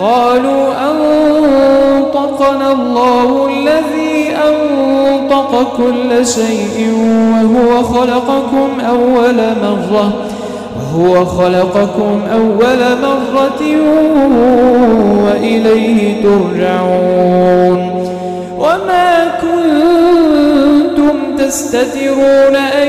قالوا أنطقنا الله الذي أنطق كل شيء وهو خلقكم أول مرة وهو خلقكم أول مرة وإليه ترجعون وما كنتم تستترون أن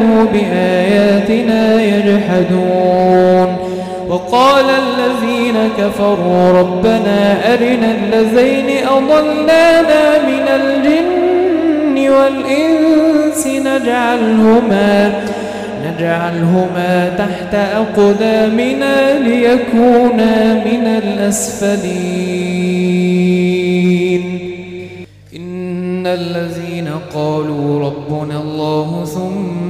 كانوا بآياتنا يجحدون. وقال الذين كفروا ربنا أرنا الذين أضلانا من الجن والإنس نجعلهما نجعلهما تحت أقدامنا ليكونا من الأسفلين. إن الذين قالوا ربنا الله ثم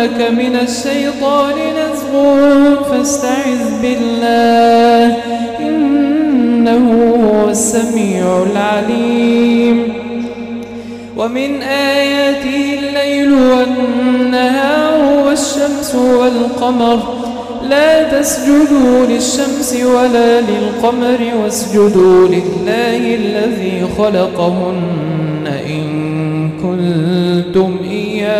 ينزغنك من الشيطان نزغ فاستعذ بالله إنه هو السميع العليم. ومن آياته الليل والنهار والشمس والقمر لا تسجدوا للشمس ولا للقمر واسجدوا لله الذي خلقهن إن كنتم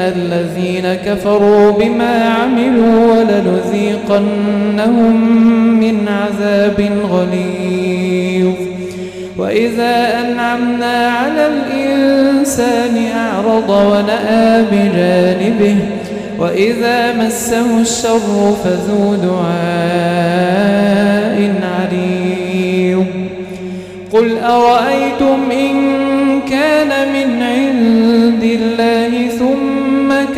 الذين كفروا بما عملوا ولنذيقنهم من عذاب غليظ وإذا أنعمنا على الإنسان أعرض ونأى بجانبه وإذا مسه الشر فذو دعاء عريض قل أرأيتم إن كان من عند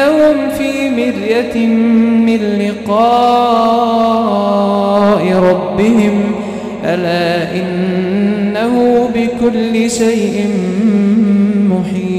إنهم في مرية من لقاء ربهم ألا إنه بكل شيء محيط.